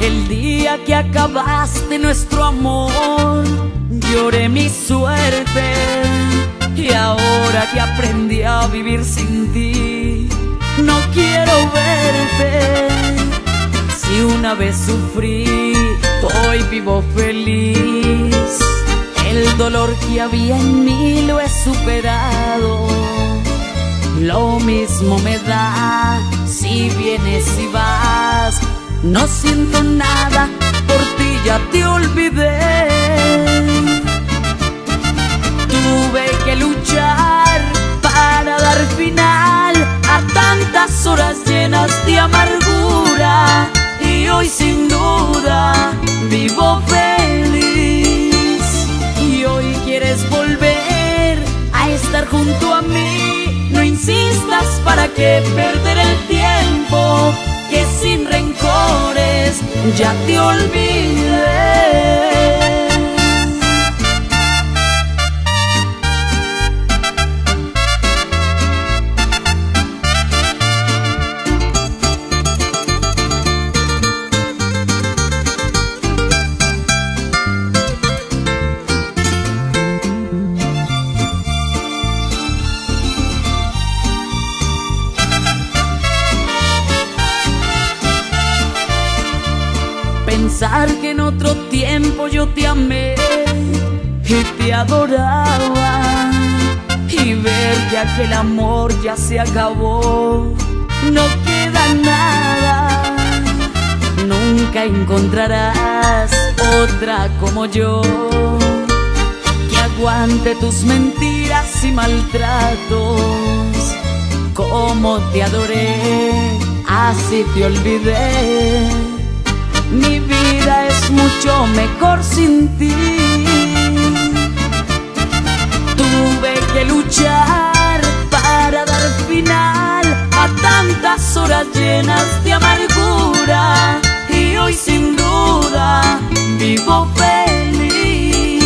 El día que acabaste nuestro amor, lloré mi suerte. Y ahora que aprendí a vivir sin ti, no quiero verte. Si una vez sufrí, hoy vivo feliz. El dolor que había en mí lo he superado. Lo mismo me da si vienes y vas. No siento nada, por ti ya te olvidé. Tuve que luchar para dar final a tantas horas llenas de amargura. Y hoy sin duda vivo feliz. Y hoy quieres volver a estar junto a mí. No insistas para que perder el tiempo, que sin ya te olvidé. Pensar que en otro tiempo yo te amé y te adoraba y ver ya que el amor ya se acabó, no queda nada. Nunca encontrarás otra como yo que aguante tus mentiras y maltratos. Como te adoré, así te olvidé. Mi vida es mucho mejor sin ti. Tuve que luchar para dar final a tantas horas llenas de amargura. Y hoy sin duda vivo feliz.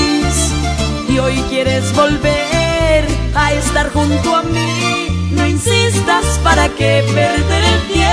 Y hoy quieres volver a estar junto a mí. No insistas para que perder el tiempo